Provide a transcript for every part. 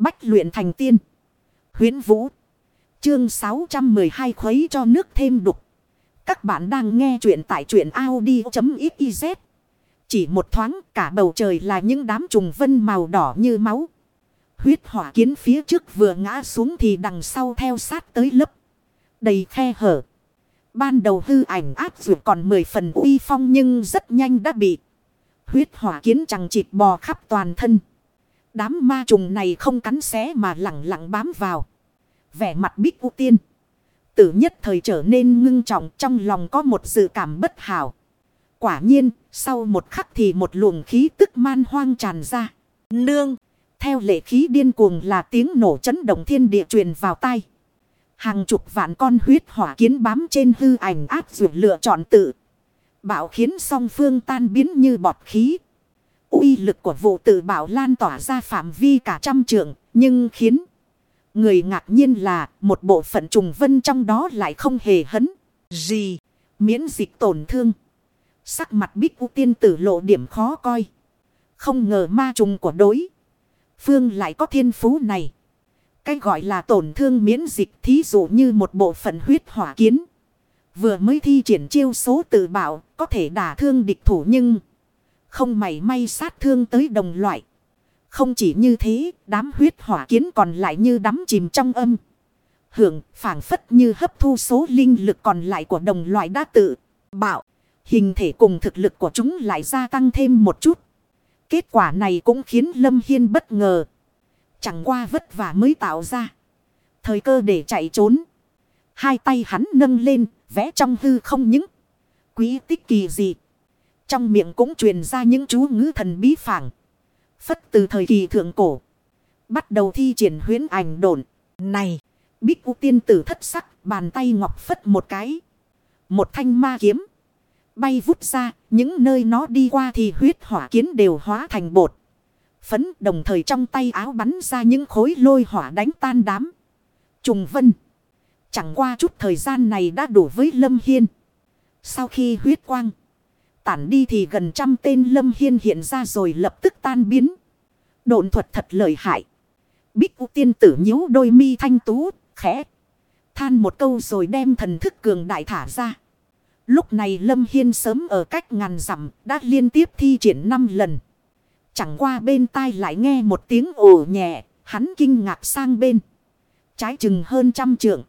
Bách luyện thành tiên. huyễn Vũ. Chương 612 khuấy cho nước thêm đục. Các bạn đang nghe truyện tại truyện Audi.xyz. Chỉ một thoáng, cả bầu trời là những đám trùng vân màu đỏ như máu. Huyết hỏa kiến phía trước vừa ngã xuống thì đằng sau theo sát tới lớp. Đầy khe hở. Ban đầu hư ảnh áp dù còn 10 phần uy phong nhưng rất nhanh đã bị. Huyết hỏa kiến chẳng chịt bò khắp toàn thân. Đám ma trùng này không cắn xé mà lặng lặng bám vào. Vẻ mặt bích u tiên. Tử nhất thời trở nên ngưng trọng trong lòng có một dự cảm bất hảo. Quả nhiên, sau một khắc thì một luồng khí tức man hoang tràn ra. Nương, theo lệ khí điên cuồng là tiếng nổ chấn động thiên địa truyền vào tai. Hàng chục vạn con huyết hỏa kiến bám trên hư ảnh áp dụng lựa chọn tự. Bảo khiến song phương tan biến như bọt khí uy lực của vụ tự bảo lan tỏa ra phạm vi cả trăm trượng, nhưng khiến người ngạc nhiên là một bộ phận trùng vân trong đó lại không hề hấn gì, miễn dịch tổn thương. Sắc mặt bích u tiên tử lộ điểm khó coi. Không ngờ ma trùng của đối. Phương lại có thiên phú này. Cái gọi là tổn thương miễn dịch thí dụ như một bộ phận huyết hỏa kiến. Vừa mới thi triển chiêu số tự bảo có thể đả thương địch thủ nhưng không mảy may sát thương tới đồng loại. Không chỉ như thế, đám huyết hỏa kiến còn lại như đắm chìm trong âm. Hưởng phản phất như hấp thu số linh lực còn lại của đồng loại đã tự bạo. Hình thể cùng thực lực của chúng lại gia tăng thêm một chút. Kết quả này cũng khiến Lâm Hiên bất ngờ. Chẳng qua vất vả mới tạo ra. Thời cơ để chạy trốn. Hai tay hắn nâng lên, vẽ trong hư không những quý tích kỳ dị. Trong miệng cũng truyền ra những chú ngữ thần bí phảng. Phất từ thời kỳ thượng cổ. Bắt đầu thi triển huyến ảnh đồn. Này, bích u tiên tử thất sắc, bàn tay ngọc phất một cái. Một thanh ma kiếm. Bay vút ra, những nơi nó đi qua thì huyết hỏa kiến đều hóa thành bột. Phấn đồng thời trong tay áo bắn ra những khối lôi hỏa đánh tan đám. Trùng vân. Chẳng qua chút thời gian này đã đủ với Lâm Hiên. Sau khi huyết quang tản đi thì gần trăm tên Lâm Hiên hiện ra rồi lập tức tan biến. Độn thuật thật lợi hại. Bích U tiên tử nhíu đôi mi thanh tú, khẽ. Than một câu rồi đem thần thức cường đại thả ra. Lúc này Lâm Hiên sớm ở cách ngàn dặm đã liên tiếp thi triển 5 lần. Chẳng qua bên tai lại nghe một tiếng ồ nhẹ, hắn kinh ngạc sang bên. Trái chừng hơn trăm trượng.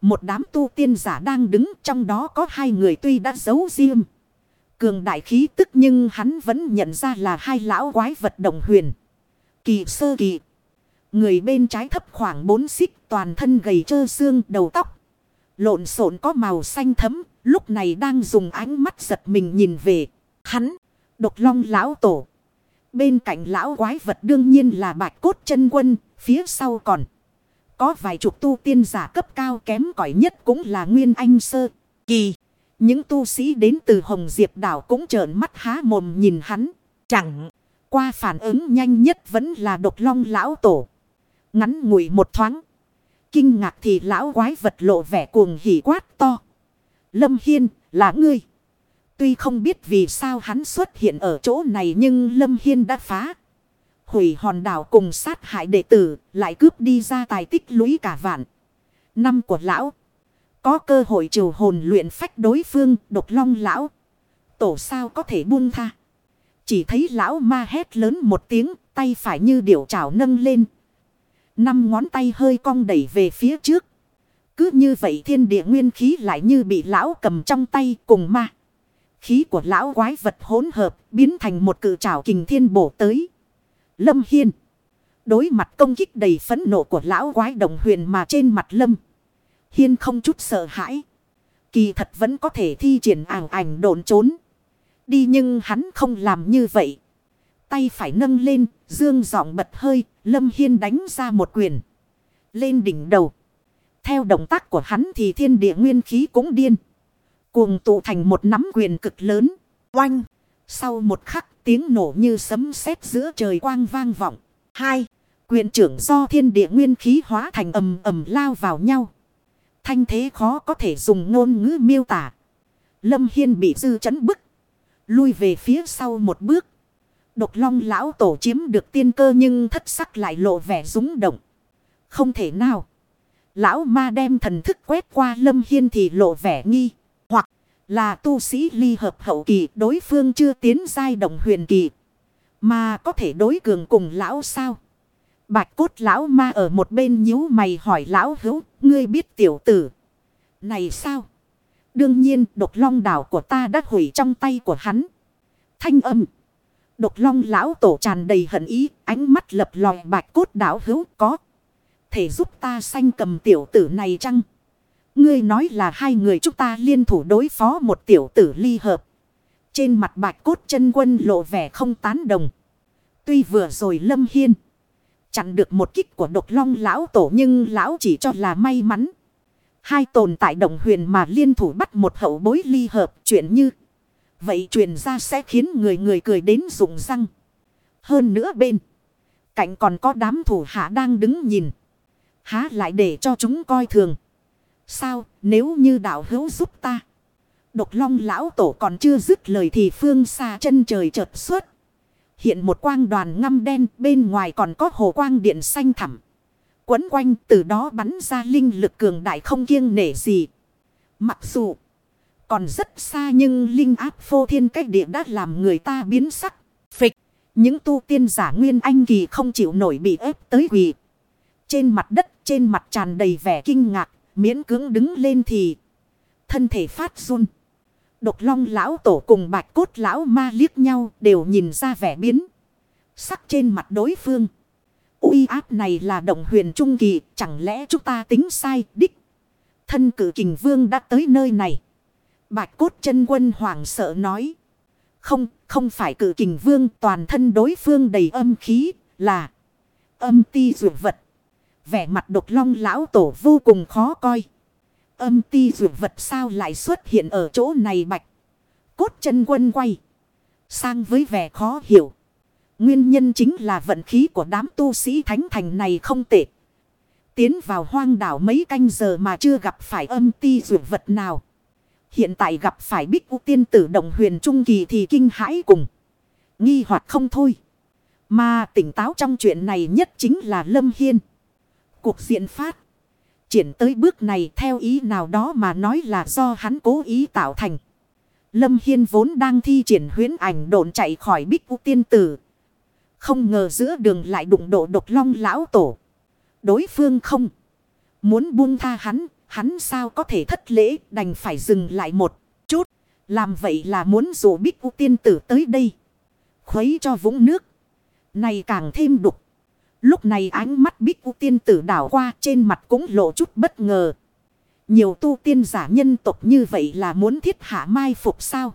Một đám tu tiên giả đang đứng trong đó có hai người tuy đã giấu riêng. Cường đại khí tức nhưng hắn vẫn nhận ra là hai lão quái vật đồng huyền. Kỳ sơ kỳ. Người bên trái thấp khoảng bốn xích toàn thân gầy trơ xương đầu tóc. Lộn xộn có màu xanh thấm. Lúc này đang dùng ánh mắt giật mình nhìn về. Hắn. Độc long lão tổ. Bên cạnh lão quái vật đương nhiên là bạch cốt chân quân. Phía sau còn. Có vài chục tu tiên giả cấp cao kém cỏi nhất cũng là Nguyên Anh Sơ. Kỳ. Những tu sĩ đến từ Hồng Diệp đảo cũng trợn mắt há mồm nhìn hắn. Chẳng qua phản ứng nhanh nhất vẫn là độc long lão tổ. Ngắn ngủi một thoáng. Kinh ngạc thì lão quái vật lộ vẻ cuồng hỉ quát to. Lâm Hiên, là ngươi. Tuy không biết vì sao hắn xuất hiện ở chỗ này nhưng Lâm Hiên đã phá. Hủy hòn đảo cùng sát hại đệ tử, lại cướp đi ra tài tích lũy cả vạn. Năm của lão. Có cơ hội trừ hồn luyện phách đối phương, độc long lão. Tổ sao có thể buông tha. Chỉ thấy lão ma hét lớn một tiếng, tay phải như điểu trảo nâng lên. Năm ngón tay hơi cong đẩy về phía trước. Cứ như vậy thiên địa nguyên khí lại như bị lão cầm trong tay cùng ma. Khí của lão quái vật hỗn hợp, biến thành một cự trảo kình thiên bổ tới. Lâm Hiên. Đối mặt công kích đầy phấn nộ của lão quái đồng huyền mà trên mặt Lâm. Hiên không chút sợ hãi. Kỳ thật vẫn có thể thi triển ảng ảnh đồn trốn. Đi nhưng hắn không làm như vậy. Tay phải nâng lên, dương giọng bật hơi, Lâm Hiên đánh ra một quyền. Lên đỉnh đầu. Theo động tác của hắn thì thiên địa nguyên khí cũng điên. Cuồng tụ thành một nắm quyền cực lớn. Oanh! Sau một khắc tiếng nổ như sấm sét giữa trời quang vang vọng. Hai! Quyền trưởng do thiên địa nguyên khí hóa thành ầm ầm lao vào nhau. Thanh thế khó có thể dùng ngôn ngữ miêu tả. Lâm Hiên bị dư chấn bức. Lui về phía sau một bước. Độc long lão tổ chiếm được tiên cơ nhưng thất sắc lại lộ vẻ rúng động. Không thể nào. Lão ma đem thần thức quét qua lâm hiên thì lộ vẻ nghi. Hoặc là tu sĩ ly hợp hậu kỳ đối phương chưa tiến giai động huyền kỳ. Mà có thể đối cường cùng lão sao? Bạch cốt lão ma ở một bên nhíu mày hỏi lão hữu, ngươi biết tiểu tử. Này sao? Đương nhiên độc long đảo của ta đã hủy trong tay của hắn. Thanh âm. Độc long lão tổ tràn đầy hận ý, ánh mắt lập lòi bạch cốt đảo hữu có. Thể giúp ta sanh cầm tiểu tử này chăng? Ngươi nói là hai người chúng ta liên thủ đối phó một tiểu tử ly hợp. Trên mặt bạch cốt chân quân lộ vẻ không tán đồng. Tuy vừa rồi lâm hiên. Chặn được một kích của độc long lão tổ nhưng lão chỉ cho là may mắn. Hai tồn tại đồng huyền mà liên thủ bắt một hậu bối ly hợp chuyện như. Vậy truyền ra sẽ khiến người người cười đến rụng răng. Hơn nữa bên. Cạnh còn có đám thủ hạ đang đứng nhìn. Há lại để cho chúng coi thường. Sao, nếu như đạo hữu giúp ta. Độc long lão tổ còn chưa dứt lời thì phương xa chân trời chợt xuất. Hiện một quang đoàn ngăm đen bên ngoài còn có hồ quang điện xanh thẳm. Quấn quanh từ đó bắn ra linh lực cường đại không kiêng nể gì. Mặc dù còn rất xa nhưng linh áp phô thiên cách địa đã làm người ta biến sắc. Phịch, những tu tiên giả nguyên anh kỳ không chịu nổi bị ép tới quỳ. Trên mặt đất trên mặt tràn đầy vẻ kinh ngạc, miễn cưỡng đứng lên thì thân thể phát run. Độc long lão tổ cùng bạch cốt lão ma liếc nhau đều nhìn ra vẻ biến. Sắc trên mặt đối phương. uy áp này là động huyền trung kỳ, chẳng lẽ chúng ta tính sai đích. Thân cử kình vương đã tới nơi này. Bạch cốt chân quân hoảng sợ nói. Không, không phải cử kình vương toàn thân đối phương đầy âm khí, là âm ti dụ vật. Vẻ mặt độc long lão tổ vô cùng khó coi. Âm ti dụ vật sao lại xuất hiện ở chỗ này bạch. Cốt chân quân quay. Sang với vẻ khó hiểu. Nguyên nhân chính là vận khí của đám tu sĩ thánh thành này không tệ. Tiến vào hoang đảo mấy canh giờ mà chưa gặp phải âm ti dụ vật nào. Hiện tại gặp phải bích u tiên tử động huyền trung kỳ thì kinh hãi cùng. Nghi hoặc không thôi. Mà tỉnh táo trong chuyện này nhất chính là Lâm Hiên. Cuộc diện phát. Triển tới bước này theo ý nào đó mà nói là do hắn cố ý tạo thành. Lâm Hiên vốn đang thi triển huyến ảnh độn chạy khỏi bích u tiên tử. Không ngờ giữa đường lại đụng độ độc long lão tổ. Đối phương không. Muốn buông tha hắn Hắn sao có thể thất lễ, đành phải dừng lại một chút. Làm vậy là muốn dụ bích u tiên tử tới đây. Khuấy cho vũng nước. Này càng thêm đục. Lúc này ánh mắt bích u tiên tử đảo qua trên mặt cũng lộ chút bất ngờ. Nhiều tu tiên giả nhân tộc như vậy là muốn thiết hạ mai phục sao.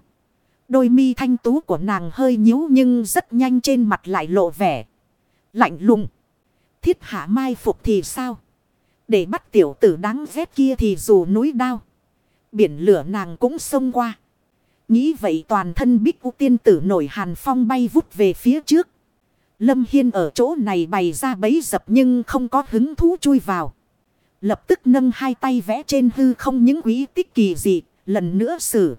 Đôi mi thanh tú của nàng hơi nhíu nhưng rất nhanh trên mặt lại lộ vẻ. Lạnh lùng. Thiết hạ mai phục thì sao? Để bắt tiểu tử đáng ghét kia thì dù núi đao. Biển lửa nàng cũng xông qua. Nghĩ vậy toàn thân bích u tiên tử nổi hàn phong bay vút về phía trước. Lâm Hiên ở chỗ này bày ra bấy dập nhưng không có hứng thú chui vào. Lập tức nâng hai tay vẽ trên hư không những quý tích kỳ dị, lần nữa xử.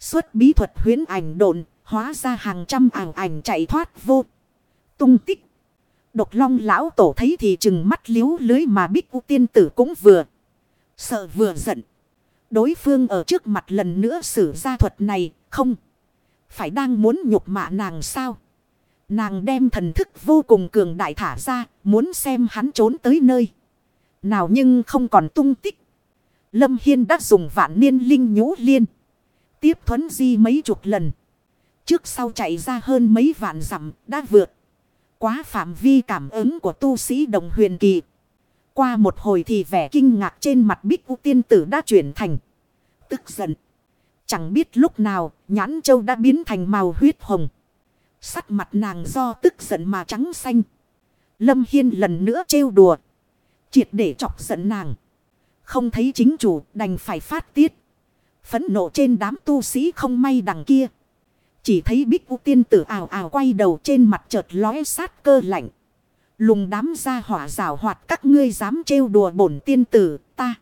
Xuất bí thuật huyến ảnh độn, hóa ra hàng trăm ảnh ảnh chạy thoát vô. Tung tích. Độc long lão tổ thấy thì chừng mắt liếu lưới mà bích u tiên tử cũng vừa. Sợ vừa giận. Đối phương ở trước mặt lần nữa sử ra thuật này không. Phải đang muốn nhục mạ nàng sao. Nàng đem thần thức vô cùng cường đại thả ra. Muốn xem hắn trốn tới nơi. Nào nhưng không còn tung tích. Lâm Hiên đã dùng vạn niên linh nhũ liên. Tiếp thuấn di mấy chục lần. Trước sau chạy ra hơn mấy vạn dặm, đã vượt. Quá phạm vi cảm ứng của tu sĩ đồng huyền kỳ. Qua một hồi thì vẻ kinh ngạc trên mặt bích u tiên tử đã chuyển thành. Tức giận. Chẳng biết lúc nào, nhãn châu đã biến thành màu huyết hồng. Sắc mặt nàng do tức giận mà trắng xanh. Lâm Hiên lần nữa trêu đùa. Triệt để chọc giận nàng. Không thấy chính chủ, đành phải phát tiết. Phấn nộ trên đám tu sĩ không may đằng kia. Chỉ thấy bích u tiên tử ảo ảo quay đầu trên mặt chợt lóe sát cơ lạnh. Lùng đám ra hỏa rào hoạt, các ngươi dám trêu đùa bổn tiên tử, ta.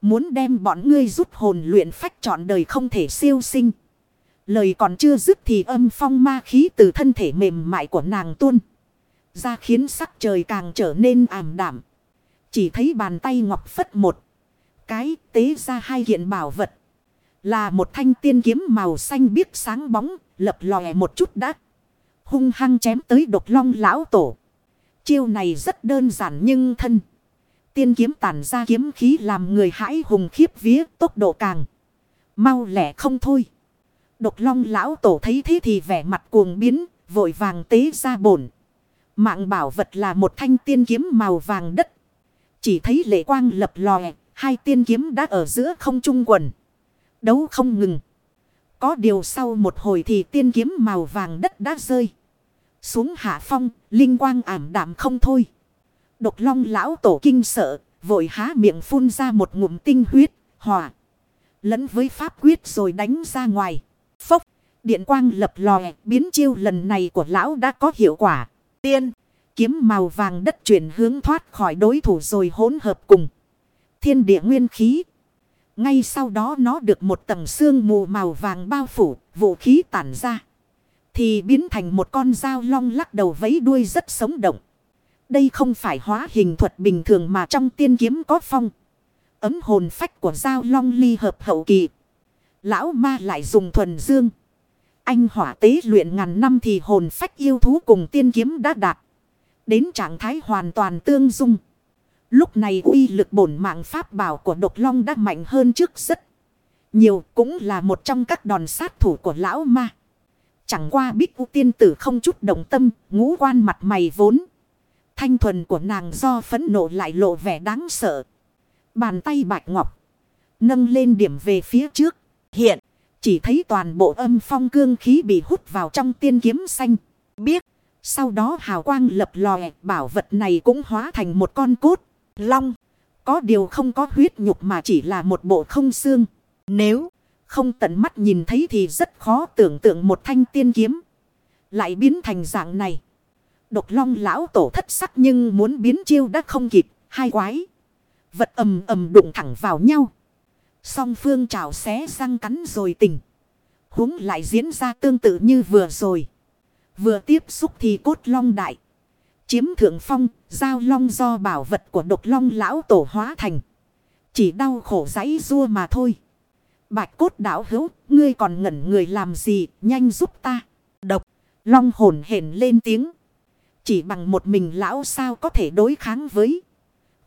Muốn đem bọn ngươi rút hồn luyện phách trọn đời không thể siêu sinh. Lời còn chưa dứt thì âm phong ma khí từ thân thể mềm mại của nàng tuôn. Ra khiến sắc trời càng trở nên ảm đạm. Chỉ thấy bàn tay ngọc phất một. Cái, tế ra hai kiện bảo vật. Là một thanh tiên kiếm màu xanh biếc sáng bóng. Lập lòe một chút đã. Hung hăng chém tới độc long lão tổ. Chiêu này rất đơn giản nhưng thân. Tiên kiếm tản ra kiếm khí làm người hãi hùng khiếp vía, tốc độ càng. Mau lẻ không thôi. Độc long lão tổ thấy thế thì vẻ mặt cuồng biến, vội vàng tế ra bổn. Mạng bảo vật là một thanh tiên kiếm màu vàng đất. Chỉ thấy lệ quang lập lòe, hai tiên kiếm đã ở giữa không trung quần. Đấu không ngừng. Có điều sau một hồi thì tiên kiếm màu vàng đất đã rơi. Xuống hạ phong, linh quang ảm đạm không thôi. Độc long lão tổ kinh sợ, vội há miệng phun ra một ngụm tinh huyết, hòa. Lẫn với pháp quyết rồi đánh ra ngoài. Điện quang lập lòe, biến chiêu lần này của lão đã có hiệu quả. Tiên, kiếm màu vàng đất chuyển hướng thoát khỏi đối thủ rồi hỗn hợp cùng. Thiên địa nguyên khí. Ngay sau đó nó được một tầng xương mù màu vàng bao phủ, vũ khí tản ra. Thì biến thành một con dao long lắc đầu vấy đuôi rất sống động. Đây không phải hóa hình thuật bình thường mà trong tiên kiếm có phong. Ấm hồn phách của dao long ly hợp hậu kỳ. Lão ma lại dùng thuần dương. Anh hỏa tế luyện ngàn năm thì hồn phách yêu thú cùng tiên kiếm đã đạt. Đến trạng thái hoàn toàn tương dung. Lúc này uy lực bổn mạng pháp bảo của độc long đã mạnh hơn trước rất nhiều. Cũng là một trong các đòn sát thủ của lão ma. Chẳng qua bích u tiên tử không chút động tâm, ngũ quan mặt mày vốn. Thanh thuần của nàng do phẫn nộ lại lộ vẻ đáng sợ. Bàn tay bạch ngọc. Nâng lên điểm về phía trước. Hiện. Chỉ thấy toàn bộ âm phong cương khí bị hút vào trong tiên kiếm xanh. Biết. Sau đó hào quang lập lòe. Bảo vật này cũng hóa thành một con cốt. Long. Có điều không có huyết nhục mà chỉ là một bộ không xương. Nếu không tận mắt nhìn thấy thì rất khó tưởng tượng một thanh tiên kiếm. Lại biến thành dạng này. Độc long lão tổ thất sắc nhưng muốn biến chiêu đã không kịp. Hai quái. Vật ầm ầm đụng thẳng vào nhau. Song phương chảo xé răng cắn rồi tỉnh. Húng lại diễn ra tương tự như vừa rồi. Vừa tiếp xúc thì cốt long đại. Chiếm thượng phong, giao long do bảo vật của độc long lão tổ hóa thành. Chỉ đau khổ giấy rua mà thôi. Bạch cốt đảo hữu, ngươi còn ngẩn người làm gì, nhanh giúp ta. Độc, long hồn hển lên tiếng. Chỉ bằng một mình lão sao có thể đối kháng với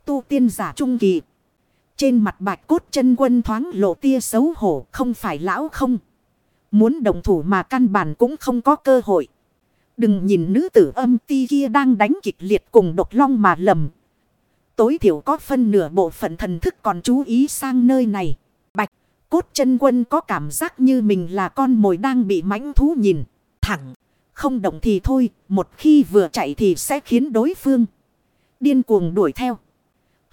tu tiên giả trung kỳ. Trên mặt bạch cốt chân quân thoáng lộ tia xấu hổ không phải lão không. Muốn đồng thủ mà căn bản cũng không có cơ hội. Đừng nhìn nữ tử âm ti kia đang đánh kịch liệt cùng độc long mà lầm. Tối thiểu có phân nửa bộ phận thần thức còn chú ý sang nơi này. Bạch, cốt chân quân có cảm giác như mình là con mồi đang bị mãnh thú nhìn. Thẳng, không động thì thôi, một khi vừa chạy thì sẽ khiến đối phương điên cuồng đuổi theo.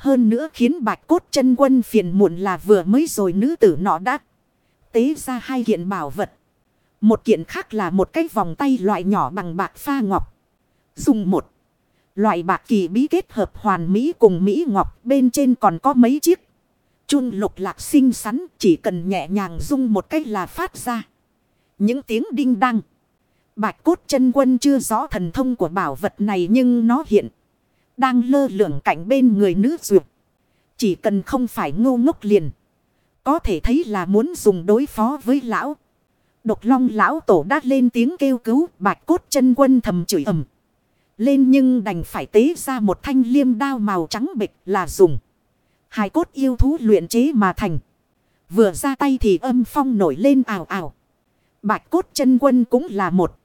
Hơn nữa khiến bạch cốt chân quân phiền muộn là vừa mới rồi nữ tử nọ đã tế ra hai kiện bảo vật. Một kiện khác là một cái vòng tay loại nhỏ bằng bạc pha ngọc. Dùng một loại bạc kỳ bí kết hợp hoàn mỹ cùng mỹ ngọc, bên trên còn có mấy chiếc. Chun lục lạc xinh xắn, chỉ cần nhẹ nhàng dung một cách là phát ra. Những tiếng đinh đăng. Bạch cốt chân quân chưa rõ thần thông của bảo vật này nhưng nó hiện. Đang lơ lửng cạnh bên người nữ duyệt. Chỉ cần không phải ngu ngốc liền. Có thể thấy là muốn dùng đối phó với lão. Độc long lão tổ đã lên tiếng kêu cứu, bạch cốt chân quân thầm chửi ầm. Lên nhưng đành phải tế ra một thanh liêm đao màu trắng bịch là dùng. Hai cốt yêu thú luyện chế mà thành. Vừa ra tay thì âm phong nổi lên ảo ảo. Bạch cốt chân quân cũng là một.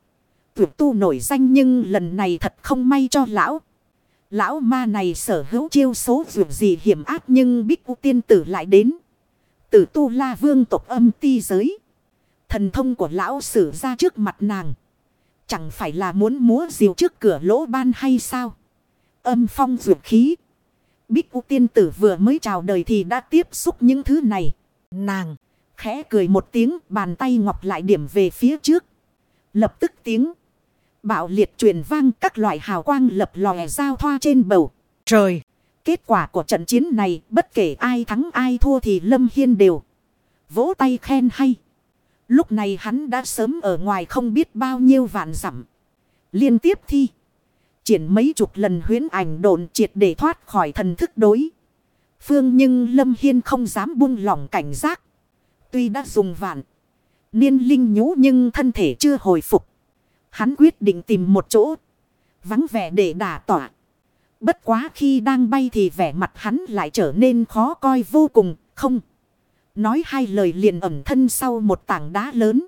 Tuyệt tu nổi danh nhưng lần này thật không may cho lão. Lão ma này sở hữu chiêu số dù gì hiểm ác nhưng bích u tiên tử lại đến. Tử tu la vương tộc âm ti giới. Thần thông của lão sử ra trước mặt nàng. Chẳng phải là muốn múa diều trước cửa lỗ ban hay sao? Âm phong dược khí. Bích u tiên tử vừa mới chào đời thì đã tiếp xúc những thứ này. Nàng khẽ cười một tiếng, bàn tay ngọc lại điểm về phía trước. Lập tức tiếng. Bạo liệt truyền vang các loại hào quang lập lòe giao thoa trên bầu. Trời! Kết quả của trận chiến này, bất kể ai thắng ai thua thì Lâm Hiên đều. Vỗ tay khen hay. Lúc này hắn đã sớm ở ngoài không biết bao nhiêu vạn dặm Liên tiếp thi. Triển mấy chục lần huyến ảnh đồn triệt để thoát khỏi thần thức đối. Phương nhưng Lâm Hiên không dám buông lỏng cảnh giác. Tuy đã dùng vạn. Niên linh nhũ nhưng thân thể chưa hồi phục. Hắn quyết định tìm một chỗ. Vắng vẻ để đả tỏa. Bất quá khi đang bay thì vẻ mặt hắn lại trở nên khó coi vô cùng. Không. Nói hai lời liền ẩm thân sau một tảng đá lớn.